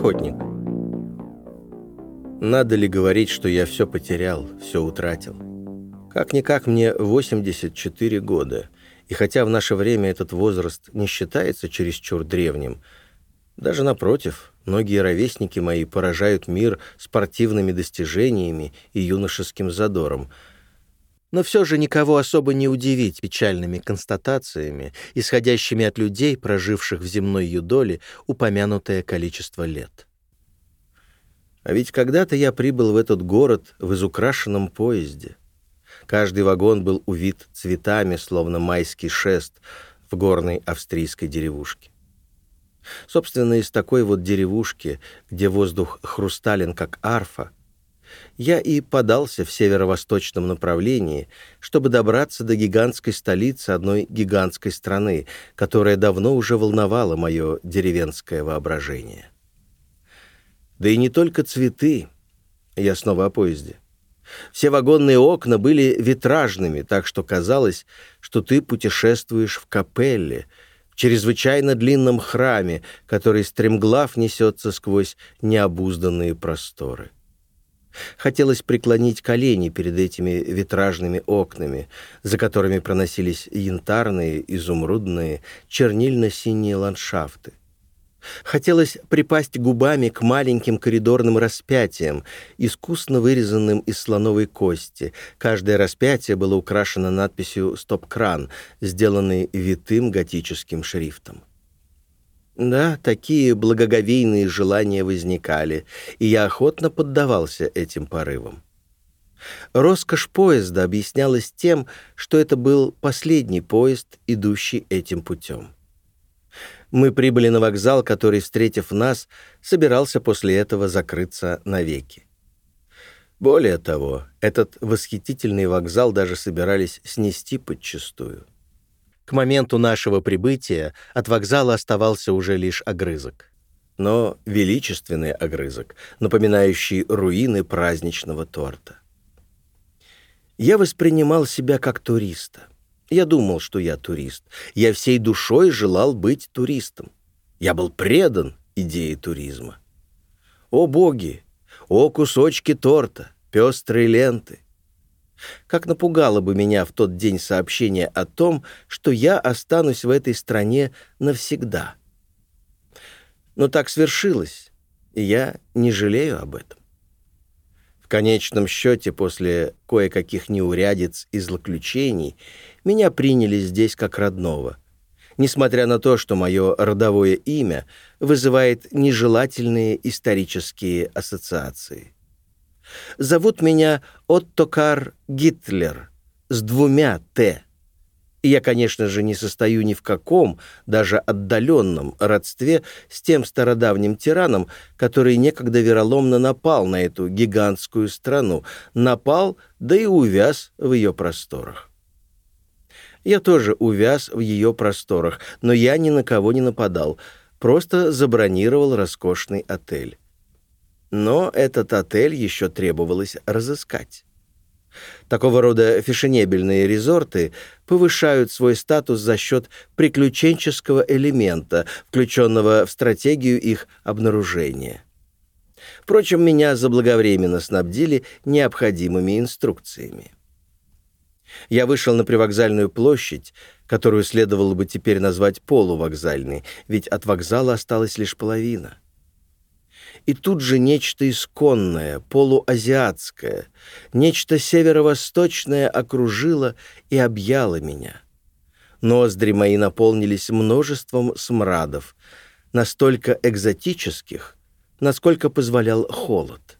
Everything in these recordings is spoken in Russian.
охотник. Надо ли говорить, что я все потерял, все утратил? Как-никак мне 84 года, и хотя в наше время этот возраст не считается чересчур древним, даже напротив, многие ровесники мои поражают мир спортивными достижениями и юношеским задором. Но все же никого особо не удивить печальными констатациями, исходящими от людей, проживших в земной юдоле упомянутое количество лет. А ведь когда-то я прибыл в этот город в изукрашенном поезде. Каждый вагон был увит цветами, словно майский шест в горной австрийской деревушке. Собственно, из такой вот деревушки, где воздух хрустален, как арфа, я и подался в северо-восточном направлении, чтобы добраться до гигантской столицы одной гигантской страны, которая давно уже волновала мое деревенское воображение. Да и не только цветы. Я снова о поезде. Все вагонные окна были витражными, так что казалось, что ты путешествуешь в капелле — чрезвычайно длинном храме, который стремглав несется сквозь необузданные просторы. Хотелось преклонить колени перед этими витражными окнами, за которыми проносились янтарные, изумрудные, чернильно-синие ландшафты. Хотелось припасть губами к маленьким коридорным распятиям, искусно вырезанным из слоновой кости. Каждое распятие было украшено надписью «Стоп-кран», сделанной витым готическим шрифтом. Да, такие благоговейные желания возникали, и я охотно поддавался этим порывам. Роскошь поезда объяснялась тем, что это был последний поезд, идущий этим путем. Мы прибыли на вокзал, который, встретив нас, собирался после этого закрыться навеки. Более того, этот восхитительный вокзал даже собирались снести подчистую. К моменту нашего прибытия от вокзала оставался уже лишь огрызок. Но величественный огрызок, напоминающий руины праздничного торта. Я воспринимал себя как туриста. Я думал, что я турист. Я всей душой желал быть туристом. Я был предан идее туризма. О боги! О кусочки торта, пестрые ленты! Как напугало бы меня в тот день сообщение о том, что я останусь в этой стране навсегда. Но так свершилось, и я не жалею об этом конечном счете, после кое-каких неурядиц и злоключений, меня приняли здесь как родного, несмотря на то, что мое родовое имя вызывает нежелательные исторические ассоциации. Зовут меня Оттокар Гитлер с двумя «Т», я, конечно же, не состою ни в каком, даже отдаленном родстве с тем стародавним тираном, который некогда вероломно напал на эту гигантскую страну, напал, да и увяз в ее просторах. Я тоже увяз в ее просторах, но я ни на кого не нападал, просто забронировал роскошный отель. Но этот отель еще требовалось разыскать. Такого рода фешенебельные резорты повышают свой статус за счет приключенческого элемента, включенного в стратегию их обнаружения. Впрочем, меня заблаговременно снабдили необходимыми инструкциями. Я вышел на привокзальную площадь, которую следовало бы теперь назвать полувокзальной, ведь от вокзала осталась лишь половина и тут же нечто исконное, полуазиатское, нечто северо-восточное окружило и объяло меня. Ноздри мои наполнились множеством смрадов, настолько экзотических, насколько позволял холод.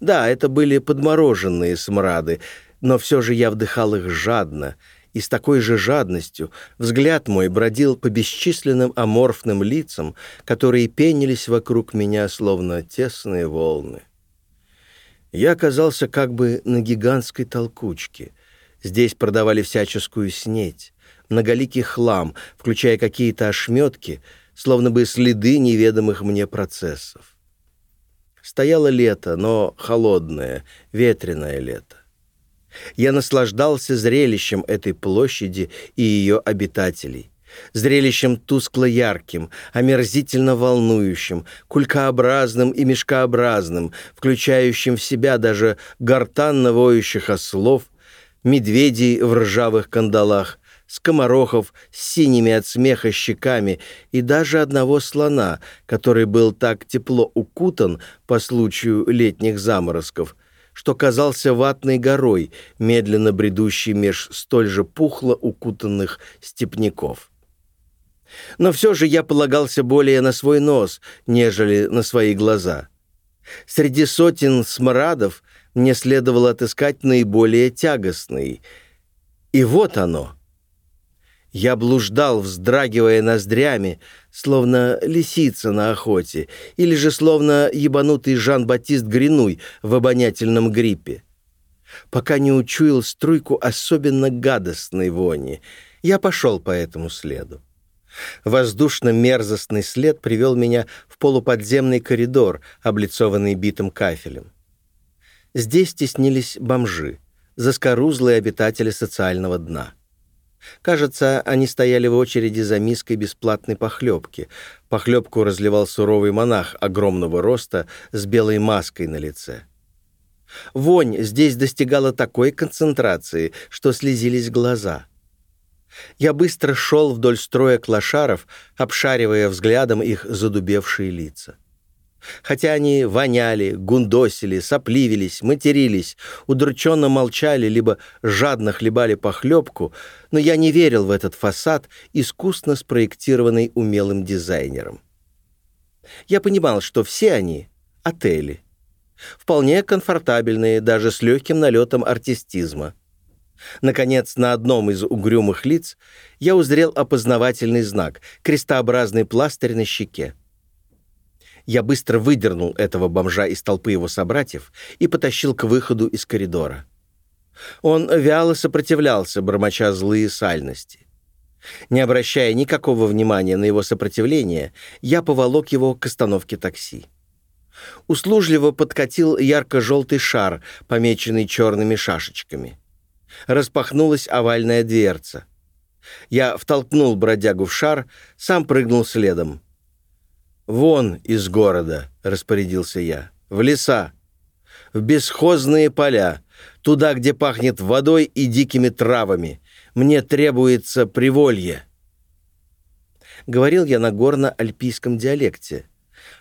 Да, это были подмороженные смрады, но все же я вдыхал их жадно — и с такой же жадностью взгляд мой бродил по бесчисленным аморфным лицам, которые пенились вокруг меня, словно тесные волны. Я оказался как бы на гигантской толкучке. Здесь продавали всяческую снеть, многоликий хлам, включая какие-то ошметки, словно бы следы неведомых мне процессов. Стояло лето, но холодное, ветреное лето. Я наслаждался зрелищем этой площади и ее обитателей. зрелищем тускло-ярким, омерзительно волнующим, кулькообразным и мешкообразным, включающим в себя даже гортанно воющих ослов, медведей в ржавых кандалах, скоморохов с синими от смеха щеками и даже одного слона, который был так тепло укутан по случаю летних заморозков, что казался ватной горой, медленно бредущей меж столь же пухло укутанных степняков. Но все же я полагался более на свой нос, нежели на свои глаза. Среди сотен смрадов мне следовало отыскать наиболее тягостный. И вот оно. Я блуждал, вздрагивая ноздрями, словно лисица на охоте, или же словно ебанутый Жан-Батист Гринуй в обонятельном гриппе. Пока не учуял струйку особенно гадостной вони, я пошел по этому следу. Воздушно-мерзостный след привел меня в полуподземный коридор, облицованный битым кафелем. Здесь теснились бомжи, заскорузлые обитатели социального дна. Кажется, они стояли в очереди за миской бесплатной похлебки. Похлебку разливал суровый монах огромного роста с белой маской на лице. Вонь здесь достигала такой концентрации, что слезились глаза — я быстро шел вдоль строя клошаров, обшаривая взглядом их задубевшие лица. Хотя они воняли, гундосили, сопливились, матерились, удрученно молчали, либо жадно хлебали похлебку, но я не верил в этот фасад, искусно спроектированный умелым дизайнером. Я понимал, что все они — отели. Вполне комфортабельные, даже с легким налетом артистизма — Наконец, на одном из угрюмых лиц я узрел опознавательный знак — крестообразный пластырь на щеке. Я быстро выдернул этого бомжа из толпы его собратьев и потащил к выходу из коридора. Он вяло сопротивлялся, бормоча злые сальности. Не обращая никакого внимания на его сопротивление, я поволок его к остановке такси. Услужливо подкатил ярко-желтый шар, помеченный черными шашечками — Распахнулась овальная дверца. Я втолкнул бродягу в шар, сам прыгнул следом. «Вон из города», — распорядился я, — «в леса, в бесхозные поля, туда, где пахнет водой и дикими травами. Мне требуется приволье». Говорил я на горно-альпийском диалекте,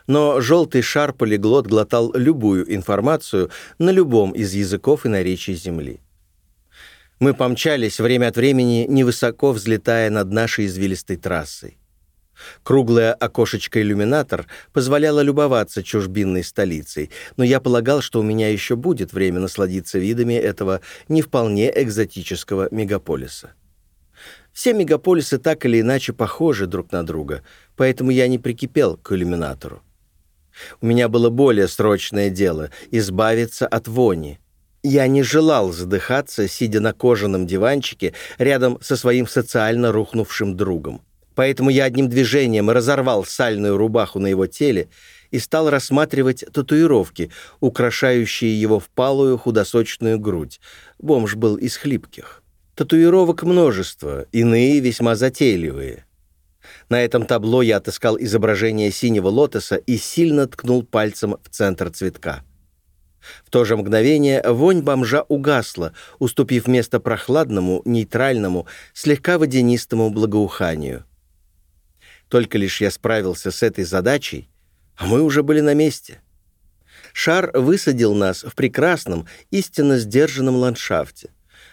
но желтый шар полиглот глотал любую информацию на любом из языков и наречий Земли. Мы помчались время от времени, невысоко взлетая над нашей извилистой трассой. Круглое окошечко-иллюминатор позволяло любоваться чужбинной столицей, но я полагал, что у меня еще будет время насладиться видами этого не вполне экзотического мегаполиса. Все мегаполисы так или иначе похожи друг на друга, поэтому я не прикипел к иллюминатору. У меня было более срочное дело — избавиться от вони — я не желал задыхаться, сидя на кожаном диванчике рядом со своим социально рухнувшим другом. Поэтому я одним движением разорвал сальную рубаху на его теле и стал рассматривать татуировки, украшающие его впалую худосочную грудь. Бомж был из хлипких. Татуировок множество, иные весьма затейливые. На этом табло я отыскал изображение синего лотоса и сильно ткнул пальцем в центр цветка. В то же мгновение вонь бомжа угасла, уступив место прохладному, нейтральному, слегка водянистому благоуханию. Только лишь я справился с этой задачей, а мы уже были на месте. Шар высадил нас в прекрасном, истинно сдержанном ландшафте.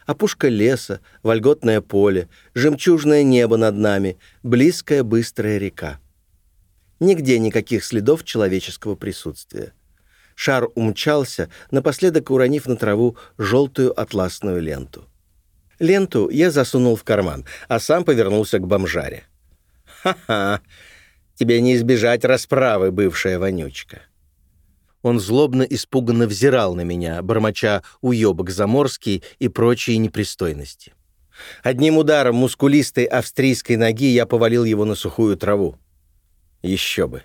Опушка леса, вольготное поле, жемчужное небо над нами, близкая быстрая река. Нигде никаких следов человеческого присутствия. Шар умчался, напоследок уронив на траву желтую атласную ленту. Ленту я засунул в карман, а сам повернулся к бомжаре. «Ха-ха! Тебе не избежать расправы, бывшая вонючка!» Он злобно испуганно взирал на меня, бормоча уёбок заморский и прочие непристойности. Одним ударом мускулистой австрийской ноги я повалил его на сухую траву. Еще бы!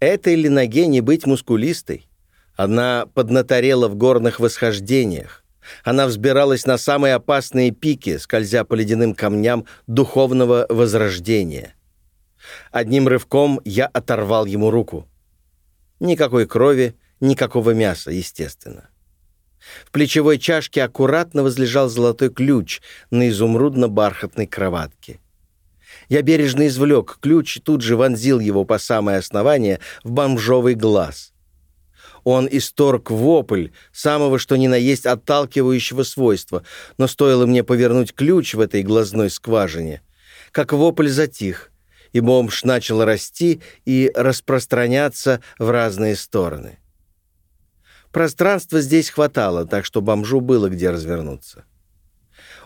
Этой ли ноге не быть мускулистой? Она поднаторела в горных восхождениях. Она взбиралась на самые опасные пики, скользя по ледяным камням духовного возрождения. Одним рывком я оторвал ему руку. Никакой крови, никакого мяса, естественно. В плечевой чашке аккуратно возлежал золотой ключ на изумрудно-бархатной кроватке. Я бережно извлек ключ и тут же вонзил его по самое основание в бомжовый глаз. Он исторг вопль, самого что ни на есть отталкивающего свойства, но стоило мне повернуть ключ в этой глазной скважине, как вопль затих, и бомж начал расти и распространяться в разные стороны. Пространства здесь хватало, так что бомжу было где развернуться.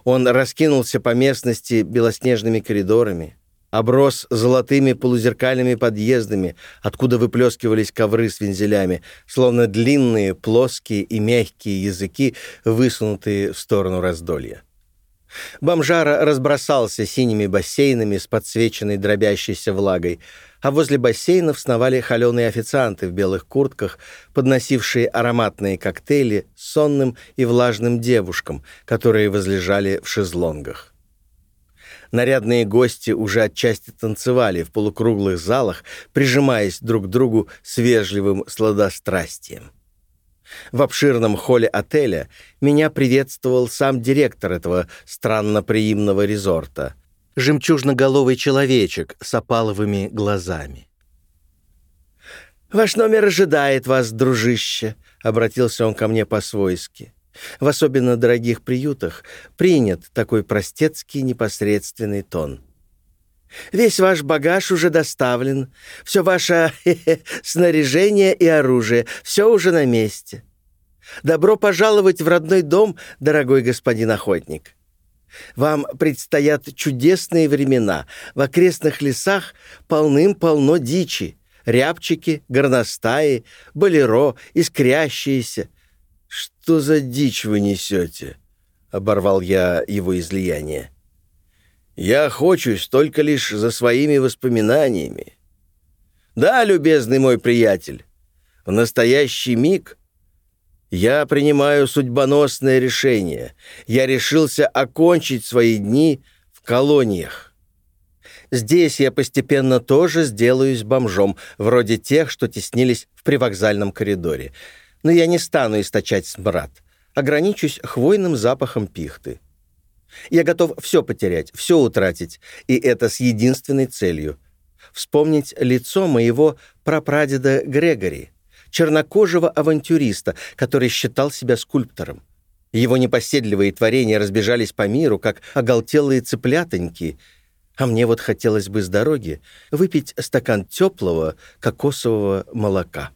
Он раскинулся по местности белоснежными коридорами, оброс золотыми полузеркальными подъездами, откуда выплескивались ковры с вензелями, словно длинные, плоские и мягкие языки, высунутые в сторону раздолья. Бомжара разбросался синими бассейнами с подсвеченной дробящейся влагой, а возле бассейнов сновали холеные официанты в белых куртках, подносившие ароматные коктейли сонным и влажным девушкам, которые возлежали в шезлонгах. Нарядные гости уже отчасти танцевали в полукруглых залах, прижимаясь друг к другу с вежливым сладострастием. В обширном холле отеля меня приветствовал сам директор этого странно-приимного резорта, жемчужноголовый человечек с опаловыми глазами. «Ваш номер ожидает вас, дружище», — обратился он ко мне по-свойски. В особенно дорогих приютах принят такой простецкий непосредственный тон. Весь ваш багаж уже доставлен, все ваше снаряжение и оружие, все уже на месте. Добро пожаловать в родной дом, дорогой господин охотник. Вам предстоят чудесные времена. В окрестных лесах полным-полно дичи. Рябчики, горностаи, болеро, искрящиеся. «Что за дичь вы несете?» — оборвал я его излияние. Я охочусь только лишь за своими воспоминаниями. Да, любезный мой приятель, в настоящий миг я принимаю судьбоносное решение. Я решился окончить свои дни в колониях. Здесь я постепенно тоже сделаюсь бомжом, вроде тех, что теснились в привокзальном коридоре. Но я не стану источать смрад. Ограничусь хвойным запахом пихты. Я готов все потерять, все утратить, и это с единственной целью — вспомнить лицо моего прапрадеда Грегори, чернокожего авантюриста, который считал себя скульптором. Его непоседливые творения разбежались по миру, как оголтелые цыплятоньки, а мне вот хотелось бы с дороги выпить стакан теплого кокосового молока.